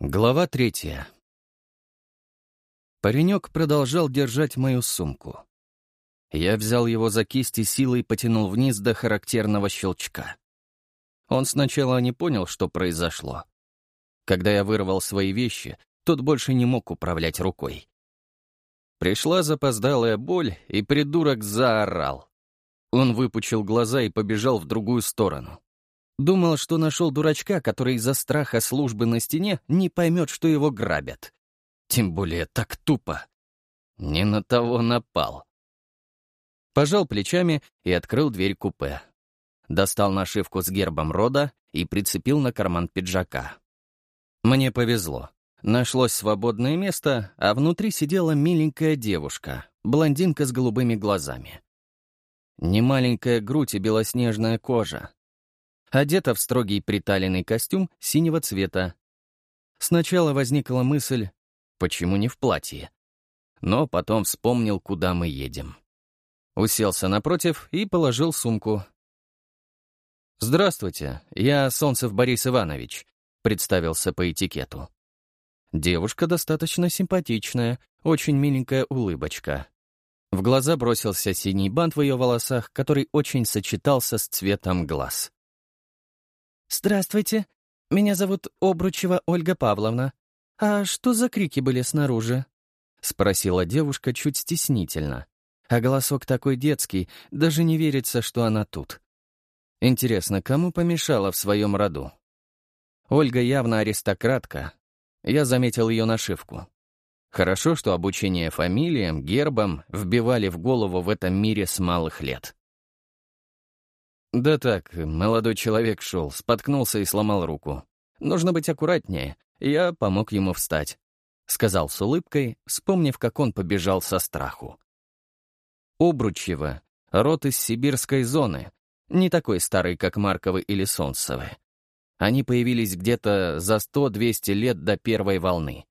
Глава третья. Паренек продолжал держать мою сумку. Я взял его за кисть и силой потянул вниз до характерного щелчка. Он сначала не понял, что произошло. Когда я вырвал свои вещи, тот больше не мог управлять рукой. Пришла запоздалая боль, и придурок заорал. Он выпучил глаза и побежал в другую сторону. Думал, что нашел дурачка, который из-за страха службы на стене не поймет, что его грабят. Тем более так тупо. Не на того напал. Пожал плечами и открыл дверь купе. Достал нашивку с гербом рода и прицепил на карман пиджака. Мне повезло. Нашлось свободное место, а внутри сидела миленькая девушка, блондинка с голубыми глазами. Немаленькая грудь и белоснежная кожа. Одета в строгий приталенный костюм синего цвета. Сначала возникла мысль, почему не в платье? Но потом вспомнил, куда мы едем. Уселся напротив и положил сумку. «Здравствуйте, я Солнцев Борис Иванович», — представился по этикету. Девушка достаточно симпатичная, очень миленькая улыбочка. В глаза бросился синий бант в ее волосах, который очень сочетался с цветом глаз. «Здравствуйте. Меня зовут Обручева Ольга Павловна. А что за крики были снаружи?» — спросила девушка чуть стеснительно. А голосок такой детский, даже не верится, что она тут. Интересно, кому помешала в своем роду? Ольга явно аристократка. Я заметил ее нашивку. Хорошо, что обучение фамилиям, гербам вбивали в голову в этом мире с малых лет. Да так, молодой человек шел, споткнулся и сломал руку. Нужно быть аккуратнее. Я помог ему встать. Сказал с улыбкой, вспомнив, как он побежал со страху. Обручево, род из сибирской зоны, не такой старый, как Марковы или Солнцевы. Они появились где-то за 100-200 лет до первой волны.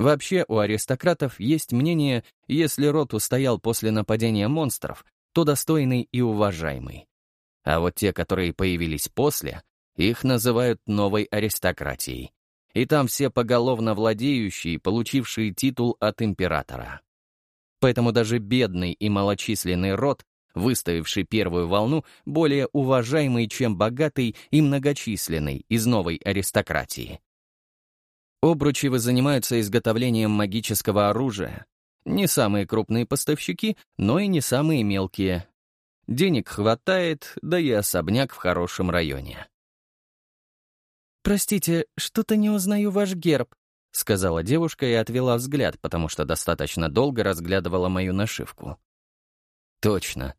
Вообще, у аристократов есть мнение, если род устоял после нападения монстров, то достойный и уважаемый. А вот те, которые появились после, их называют новой аристократией. И там все поголовно владеющие, получившие титул от императора. Поэтому даже бедный и малочисленный род, выставивший первую волну, более уважаемый, чем богатый и многочисленный из новой аристократии. Обручевы занимаются изготовлением магического оружия. Не самые крупные поставщики, но и не самые мелкие. Денег хватает, да и особняк в хорошем районе. «Простите, что-то не узнаю ваш герб», — сказала девушка и отвела взгляд, потому что достаточно долго разглядывала мою нашивку. «Точно.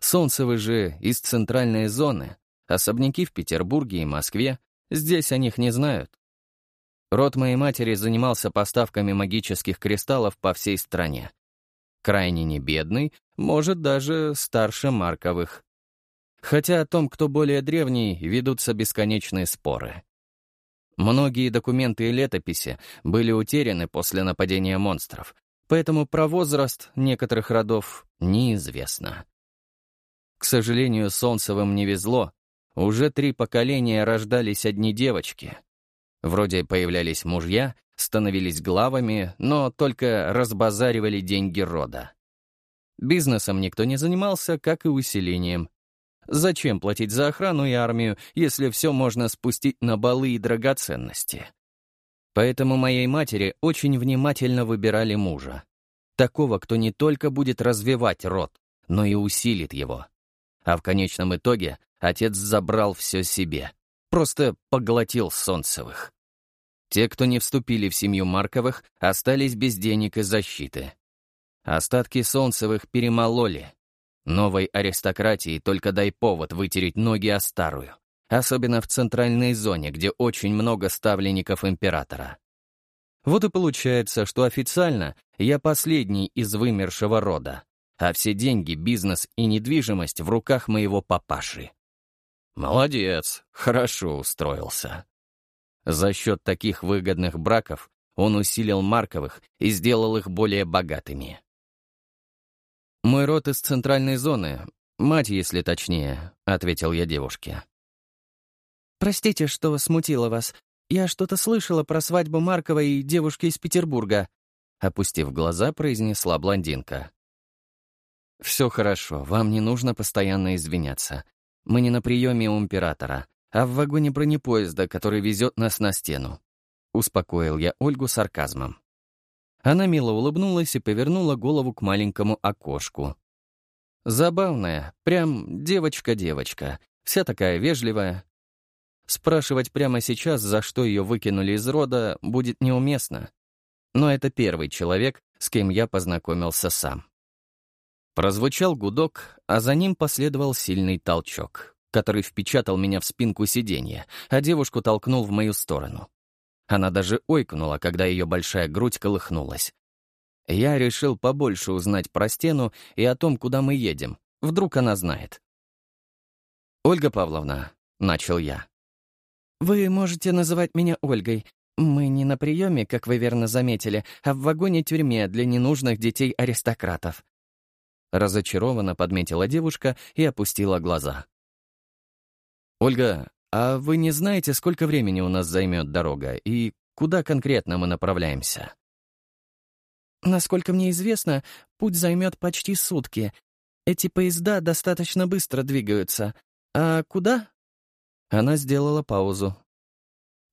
Солнцевы же из центральной зоны, особняки в Петербурге и Москве, здесь о них не знают. Род моей матери занимался поставками магических кристаллов по всей стране. Крайне не бедный, может, даже старше Марковых. Хотя о том, кто более древний, ведутся бесконечные споры. Многие документы и летописи были утеряны после нападения монстров, поэтому про возраст некоторых родов неизвестно. К сожалению, Солнцевым не везло. Уже три поколения рождались одни девочки, Вроде появлялись мужья, становились главами, но только разбазаривали деньги рода. Бизнесом никто не занимался, как и усилением. Зачем платить за охрану и армию, если все можно спустить на балы и драгоценности? Поэтому моей матери очень внимательно выбирали мужа. Такого, кто не только будет развивать род, но и усилит его. А в конечном итоге отец забрал все себе. Просто поглотил Солнцевых. Те, кто не вступили в семью Марковых, остались без денег и защиты. Остатки Солнцевых перемололи. Новой аристократии только дай повод вытереть ноги о старую. Особенно в центральной зоне, где очень много ставленников императора. Вот и получается, что официально я последний из вымершего рода, а все деньги, бизнес и недвижимость в руках моего папаши. Молодец, хорошо устроился. За счет таких выгодных браков он усилил Марковых и сделал их более богатыми. «Мой род из центральной зоны, мать, если точнее», — ответил я девушке. «Простите, что смутила вас. я что-то слышала про свадьбу Маркова и девушки из Петербурга», опустив глаза, произнесла блондинка. «Все хорошо, вам не нужно постоянно извиняться. Мы не на приеме у императора, а в вагоне бронепоезда, который везет нас на стену», успокоил я Ольгу сарказмом. Она мило улыбнулась и повернула голову к маленькому окошку. Забавная, прям девочка-девочка, вся такая вежливая. Спрашивать прямо сейчас, за что ее выкинули из рода, будет неуместно. Но это первый человек, с кем я познакомился сам. Прозвучал гудок, а за ним последовал сильный толчок, который впечатал меня в спинку сиденья, а девушку толкнул в мою сторону. Она даже ойкнула, когда ее большая грудь колыхнулась. Я решил побольше узнать про стену и о том, куда мы едем. Вдруг она знает. «Ольга Павловна», — начал я. «Вы можете называть меня Ольгой. Мы не на приеме, как вы верно заметили, а в вагоне-тюрьме для ненужных детей-аристократов». Разочарованно подметила девушка и опустила глаза. «Ольга, «А вы не знаете, сколько времени у нас займет дорога и куда конкретно мы направляемся?» «Насколько мне известно, путь займет почти сутки. Эти поезда достаточно быстро двигаются. А куда?» Она сделала паузу.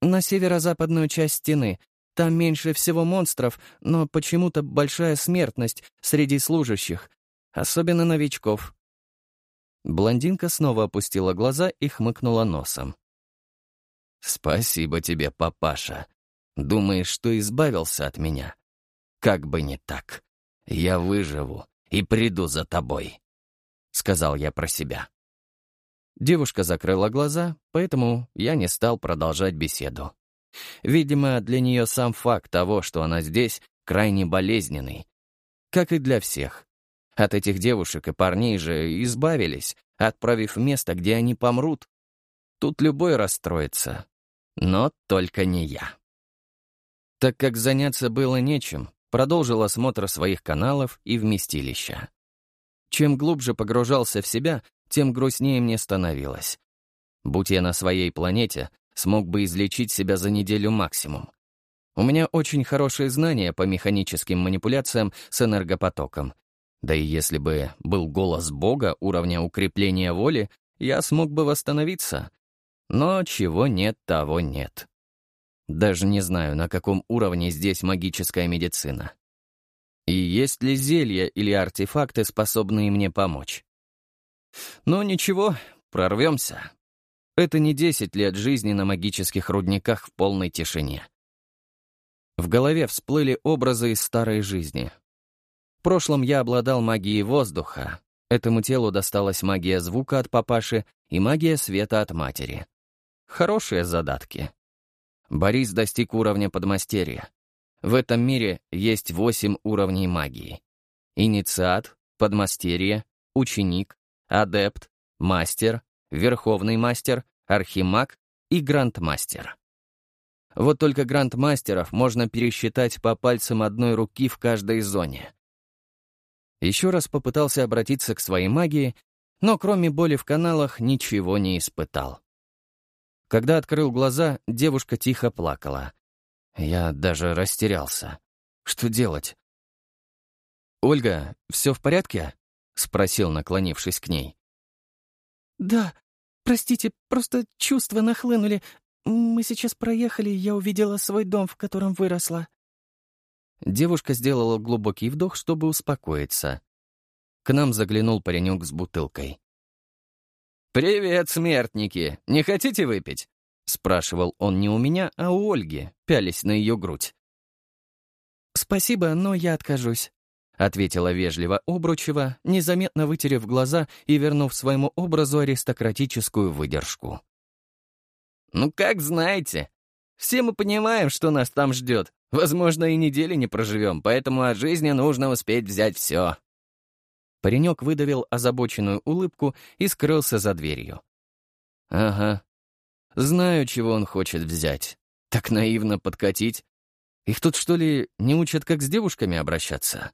«На северо-западную часть стены. Там меньше всего монстров, но почему-то большая смертность среди служащих, особенно новичков. Блондинка снова опустила глаза и хмыкнула носом. «Спасибо тебе, папаша. Думаешь, что избавился от меня? Как бы не так. Я выживу и приду за тобой», — сказал я про себя. Девушка закрыла глаза, поэтому я не стал продолжать беседу. Видимо, для нее сам факт того, что она здесь, крайне болезненный. Как и для всех. От этих девушек и парней же избавились, отправив в место, где они помрут. Тут любой расстроится. Но только не я. Так как заняться было нечем, продолжил осмотр своих каналов и вместилища. Чем глубже погружался в себя, тем грустнее мне становилось. Будь я на своей планете, смог бы излечить себя за неделю максимум. У меня очень хорошие знания по механическим манипуляциям с энергопотоком, да и если бы был голос Бога уровня укрепления воли, я смог бы восстановиться. Но чего нет, того нет. Даже не знаю, на каком уровне здесь магическая медицина. И есть ли зелья или артефакты, способные мне помочь? Но ничего, прорвемся. Это не 10 лет жизни на магических рудниках в полной тишине. В голове всплыли образы из старой жизни, в прошлом я обладал магией воздуха. Этому телу досталась магия звука от папаши и магия света от матери. Хорошие задатки. Борис достиг уровня подмастерья. В этом мире есть восемь уровней магии. Инициат, подмастерье, ученик, адепт, мастер, верховный мастер, архимаг и грандмастер. Вот только грандмастеров можно пересчитать по пальцам одной руки в каждой зоне. Еще раз попытался обратиться к своей магии, но кроме боли в каналах ничего не испытал. Когда открыл глаза, девушка тихо плакала. Я даже растерялся. Что делать? «Ольга, все в порядке?» — спросил, наклонившись к ней. «Да. Простите, просто чувства нахлынули. Мы сейчас проехали, я увидела свой дом, в котором выросла». Девушка сделала глубокий вдох, чтобы успокоиться. К нам заглянул паренек с бутылкой. «Привет, смертники! Не хотите выпить?» — спрашивал он не у меня, а у Ольги, пялись на ее грудь. «Спасибо, но я откажусь», — ответила вежливо Обручева, незаметно вытерев глаза и вернув своему образу аристократическую выдержку. «Ну, как знаете. Все мы понимаем, что нас там ждет. Возможно, и недели не проживем, поэтому от жизни нужно успеть взять все». Паренек выдавил озабоченную улыбку и скрылся за дверью. «Ага. Знаю, чего он хочет взять. Так наивно подкатить. Их тут, что ли, не учат, как с девушками обращаться?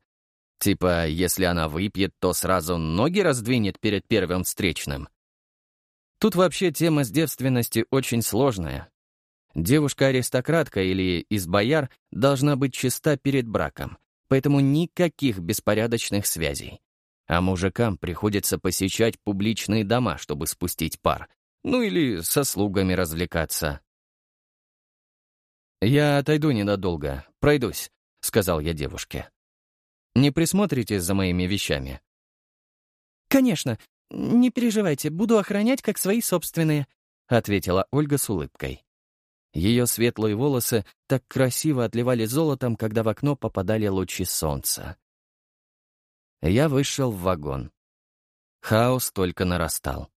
Типа, если она выпьет, то сразу ноги раздвинет перед первым встречным. Тут вообще тема с девственности очень сложная. Девушка-аристократка или из бояр должна быть чиста перед браком, поэтому никаких беспорядочных связей. А мужикам приходится посещать публичные дома, чтобы спустить пар, ну или со слугами развлекаться. «Я отойду ненадолго, пройдусь», — сказал я девушке. «Не присмотрите за моими вещами?» «Конечно. Не переживайте, буду охранять как свои собственные», — ответила Ольга с улыбкой. Ее светлые волосы так красиво отливали золотом, когда в окно попадали лучи солнца. Я вышел в вагон. Хаос только нарастал.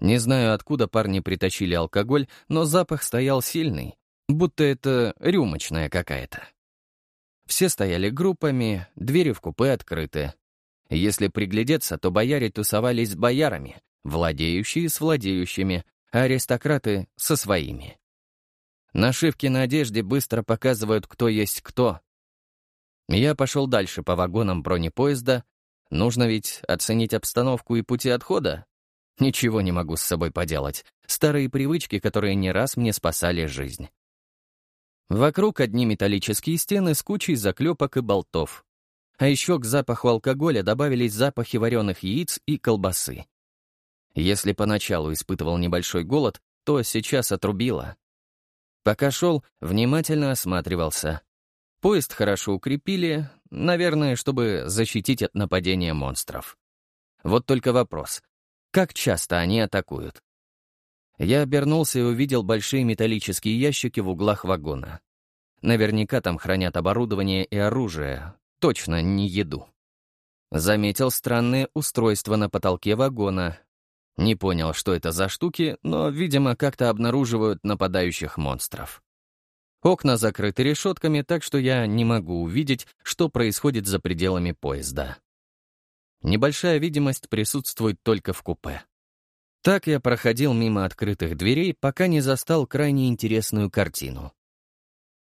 Не знаю, откуда парни притащили алкоголь, но запах стоял сильный, будто это рюмочная какая-то. Все стояли группами, двери в купе открыты. Если приглядеться, то бояре тусовались с боярами, владеющие с владеющими, а аристократы — со своими. Нашивки на одежде быстро показывают, кто есть кто. Я пошел дальше по вагонам бронепоезда. Нужно ведь оценить обстановку и пути отхода. Ничего не могу с собой поделать. Старые привычки, которые не раз мне спасали жизнь. Вокруг одни металлические стены с кучей заклепок и болтов. А еще к запаху алкоголя добавились запахи вареных яиц и колбасы. Если поначалу испытывал небольшой голод, то сейчас отрубило. Пока шел, внимательно осматривался. Поезд хорошо укрепили, наверное, чтобы защитить от нападения монстров. Вот только вопрос, как часто они атакуют? Я обернулся и увидел большие металлические ящики в углах вагона. Наверняка там хранят оборудование и оружие, точно не еду. Заметил странное устройство на потолке вагона. Не понял, что это за штуки, но, видимо, как-то обнаруживают нападающих монстров. Окна закрыты решетками, так что я не могу увидеть, что происходит за пределами поезда. Небольшая видимость присутствует только в купе. Так я проходил мимо открытых дверей, пока не застал крайне интересную картину.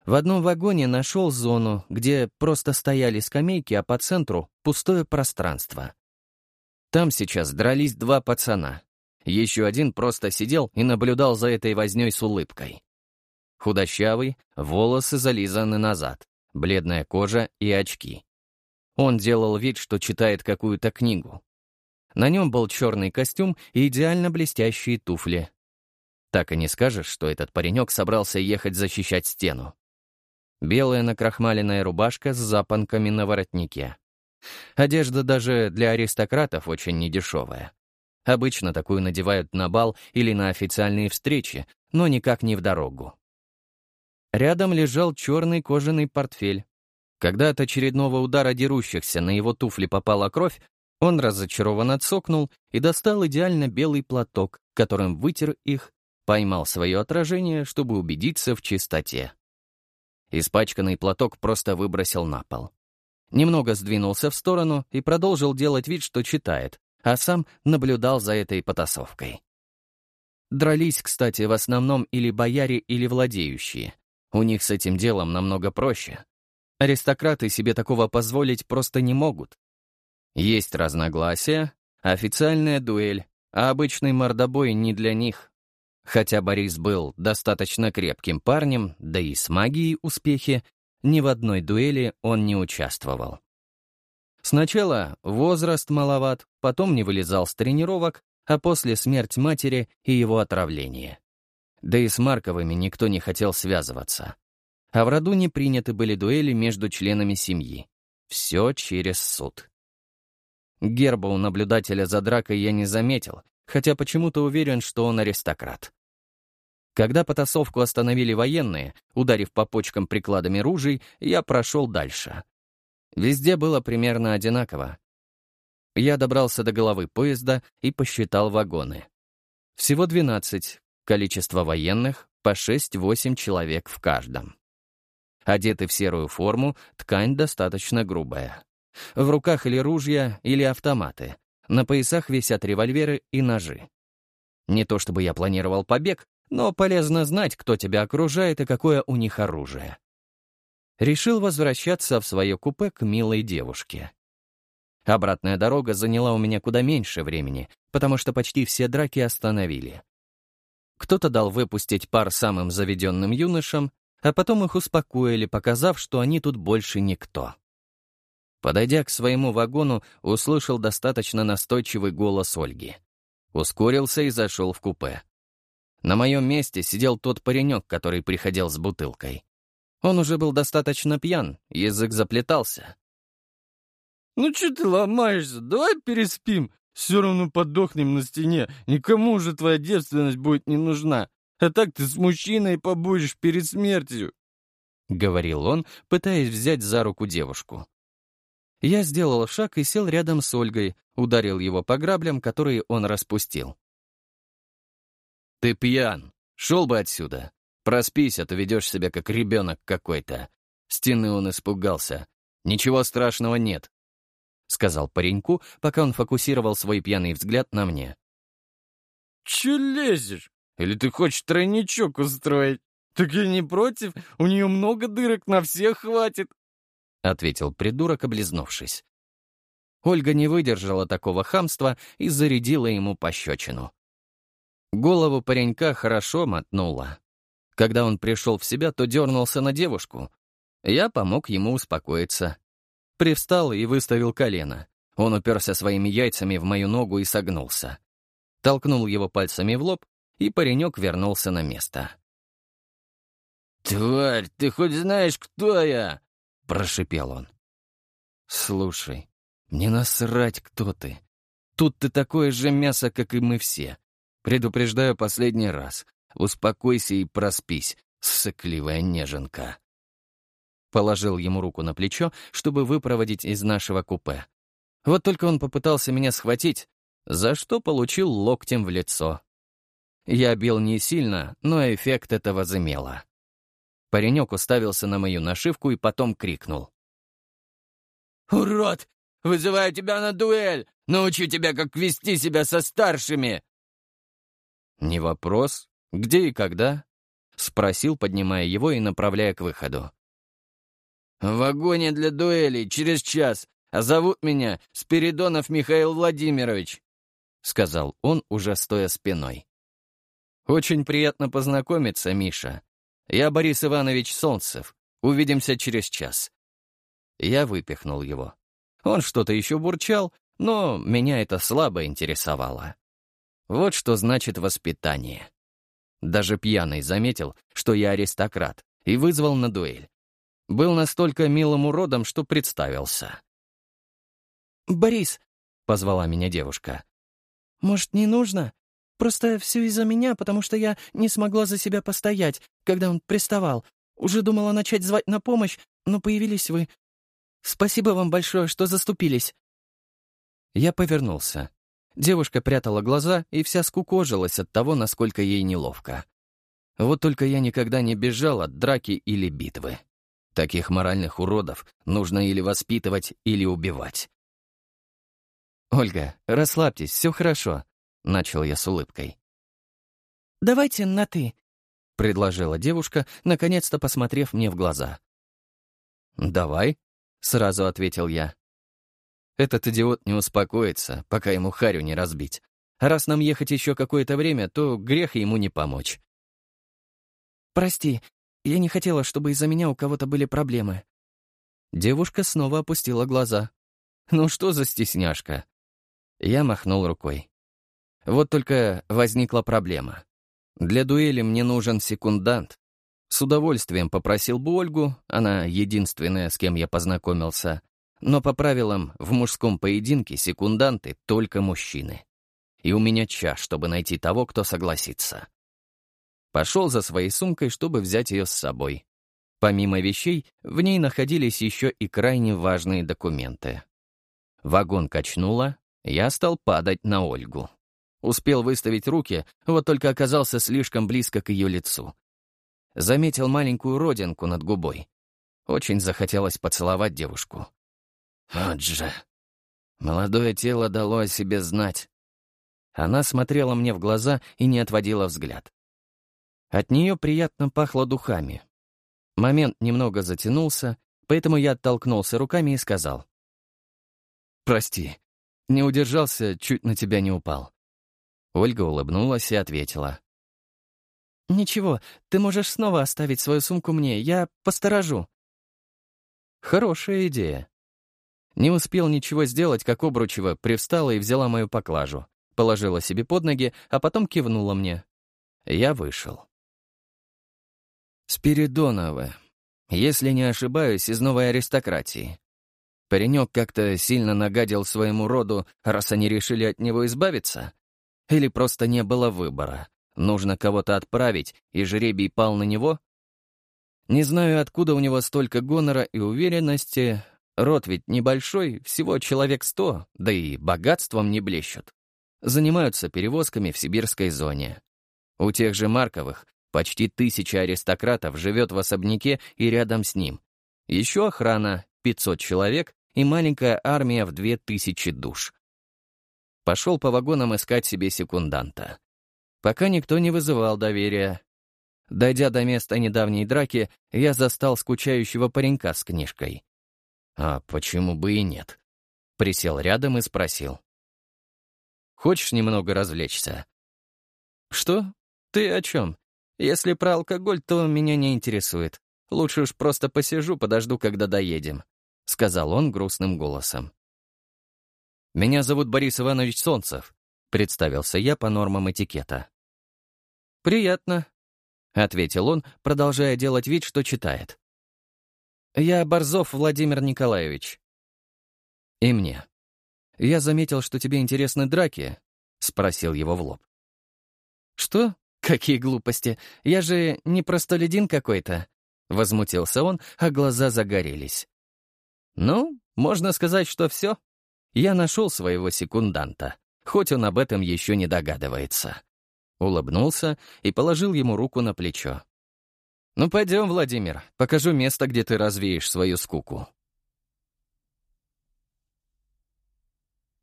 В одном вагоне нашел зону, где просто стояли скамейки, а по центру — пустое пространство. Там сейчас дрались два пацана. Еще один просто сидел и наблюдал за этой вознёй с улыбкой. Худощавый, волосы зализаны назад, бледная кожа и очки. Он делал вид, что читает какую-то книгу. На нем был черный костюм и идеально блестящие туфли. Так и не скажешь, что этот паренек собрался ехать защищать стену. Белая накрахмаленная рубашка с запонками на воротнике. Одежда даже для аристократов очень недешевая. Обычно такую надевают на бал или на официальные встречи, но никак не в дорогу. Рядом лежал черный кожаный портфель. Когда от очередного удара дерущихся на его туфли попала кровь, он разочарованно цокнул и достал идеально белый платок, которым вытер их, поймал свое отражение, чтобы убедиться в чистоте. Испачканный платок просто выбросил на пол. Немного сдвинулся в сторону и продолжил делать вид, что читает, а сам наблюдал за этой потасовкой. Дрались, кстати, в основном или бояре, или владеющие. У них с этим делом намного проще. Аристократы себе такого позволить просто не могут. Есть разногласия, официальная дуэль, а обычный мордобой не для них. Хотя Борис был достаточно крепким парнем, да и с магией успехи, ни в одной дуэли он не участвовал. Сначала возраст маловат, потом не вылезал с тренировок, а после смерть матери и его отравление. Да и с Марковыми никто не хотел связываться. А в роду не приняты были дуэли между членами семьи. Все через суд. Герба у наблюдателя за дракой я не заметил, хотя почему-то уверен, что он аристократ. Когда потасовку остановили военные, ударив по почкам прикладами ружей, я прошел дальше. Везде было примерно одинаково. Я добрался до головы поезда и посчитал вагоны. Всего 12, количество военных — по 6-8 человек в каждом. Одеты в серую форму, ткань достаточно грубая. В руках или ружья, или автоматы. На поясах висят револьверы и ножи. Не то чтобы я планировал побег, но полезно знать, кто тебя окружает и какое у них оружие. Решил возвращаться в свое купе к милой девушке. Обратная дорога заняла у меня куда меньше времени, потому что почти все драки остановили. Кто-то дал выпустить пар самым заведенным юношам, а потом их успокоили, показав, что они тут больше никто. Подойдя к своему вагону, услышал достаточно настойчивый голос Ольги. Ускорился и зашел в купе. На моем месте сидел тот паренек, который приходил с бутылкой. Он уже был достаточно пьян, язык заплетался. «Ну что ты ломаешься? Давай переспим. Все равно подохнем на стене. Никому уже твоя девственность будет не нужна. А так ты с мужчиной побудешь перед смертью», — говорил он, пытаясь взять за руку девушку. Я сделал шаг и сел рядом с Ольгой, ударил его по граблям, которые он распустил. «Ты пьян. Шел бы отсюда. Проспись, а то ведешь себя как ребенок какой-то». Стены он испугался. «Ничего страшного нет», — сказал пареньку, пока он фокусировал свой пьяный взгляд на мне. «Че лезешь? Или ты хочешь тройничок устроить? Так я не против, у нее много дырок, на всех хватит». — ответил придурок, облизнувшись. Ольга не выдержала такого хамства и зарядила ему пощечину. Голову паренька хорошо мотнула. Когда он пришел в себя, то дернулся на девушку. Я помог ему успокоиться. Привстал и выставил колено. Он уперся своими яйцами в мою ногу и согнулся. Толкнул его пальцами в лоб, и паренек вернулся на место. «Тварь, ты хоть знаешь, кто я?» прошипел он. «Слушай, мне насрать, кто ты. Тут ты такое же мясо, как и мы все. Предупреждаю последний раз. Успокойся и проспись, сыкливая неженка». Положил ему руку на плечо, чтобы выпроводить из нашего купе. Вот только он попытался меня схватить, за что получил локтем в лицо. Я бил не сильно, но эффект это возымело. Паренек уставился на мою нашивку и потом крикнул. «Урод! Вызываю тебя на дуэль! Научу тебя, как вести себя со старшими!» «Не вопрос. Где и когда?» — спросил, поднимая его и направляя к выходу. «В вагоне для дуэлей через час, а зовут меня Спиридонов Михаил Владимирович», — сказал он, уже стоя спиной. «Очень приятно познакомиться, Миша. «Я Борис Иванович Солнцев. Увидимся через час». Я выпихнул его. Он что-то еще бурчал, но меня это слабо интересовало. Вот что значит воспитание. Даже пьяный заметил, что я аристократ, и вызвал на дуэль. Был настолько милым уродом, что представился. «Борис», — позвала меня девушка. «Может, не нужно? Просто все из-за меня, потому что я не смогла за себя постоять, когда он приставал. Уже думала начать звать на помощь, но появились вы. Спасибо вам большое, что заступились». Я повернулся. Девушка прятала глаза и вся скукожилась от того, насколько ей неловко. Вот только я никогда не бежал от драки или битвы. Таких моральных уродов нужно или воспитывать, или убивать. «Ольга, расслабьтесь, все хорошо. — начал я с улыбкой. «Давайте на «ты», — предложила девушка, наконец-то посмотрев мне в глаза. «Давай», — сразу ответил я. «Этот идиот не успокоится, пока ему харю не разбить. А раз нам ехать еще какое-то время, то грех ему не помочь». «Прости, я не хотела, чтобы из-за меня у кого-то были проблемы». Девушка снова опустила глаза. «Ну что за стесняшка?» Я махнул рукой. Вот только возникла проблема. Для дуэли мне нужен секундант. С удовольствием попросил бы Ольгу, она единственная, с кем я познакомился. Но по правилам, в мужском поединке секунданты только мужчины. И у меня час, чтобы найти того, кто согласится. Пошел за своей сумкой, чтобы взять ее с собой. Помимо вещей, в ней находились еще и крайне важные документы. Вагон качнуло, я стал падать на Ольгу. Успел выставить руки, вот только оказался слишком близко к ее лицу. Заметил маленькую родинку над губой. Очень захотелось поцеловать девушку. Вот же. Молодое тело дало о себе знать. Она смотрела мне в глаза и не отводила взгляд. От нее приятно пахло духами. Момент немного затянулся, поэтому я оттолкнулся руками и сказал. «Прости, не удержался, чуть на тебя не упал. Ольга улыбнулась и ответила. «Ничего, ты можешь снова оставить свою сумку мне, я посторожу». Хорошая идея. Не успел ничего сделать, как Обручева привстала и взяла мою поклажу, положила себе под ноги, а потом кивнула мне. Я вышел. Спиридоновы. Если не ошибаюсь, из новой аристократии. Паренек как-то сильно нагадил своему роду, раз они решили от него избавиться? Или просто не было выбора? Нужно кого-то отправить, и жребий пал на него? Не знаю, откуда у него столько гонора и уверенности. Род ведь небольшой, всего человек сто, да и богатством не блещут. Занимаются перевозками в сибирской зоне. У тех же Марковых почти тысяча аристократов живет в особняке и рядом с ним. Еще охрана, 500 человек и маленькая армия в две тысячи душ. Пошел по вагонам искать себе секунданта. Пока никто не вызывал доверия. Дойдя до места недавней драки, я застал скучающего паренька с книжкой. А почему бы и нет? Присел рядом и спросил. «Хочешь немного развлечься?» «Что? Ты о чем? Если про алкоголь, то меня не интересует. Лучше уж просто посижу, подожду, когда доедем. — сказал он грустным голосом. «Меня зовут Борис Иванович Солнцев», — представился я по нормам этикета. «Приятно», — ответил он, продолжая делать вид, что читает. «Я Борзов Владимир Николаевич». «И мне. Я заметил, что тебе интересны драки», — спросил его в лоб. «Что? Какие глупости! Я же не простолюдин какой-то!» Возмутился он, а глаза загорелись. Ну, можно сказать, что все. Я нашел своего секунданта, хоть он об этом еще не догадывается. Улыбнулся и положил ему руку на плечо. «Ну, пойдем, Владимир, покажу место, где ты развеешь свою скуку».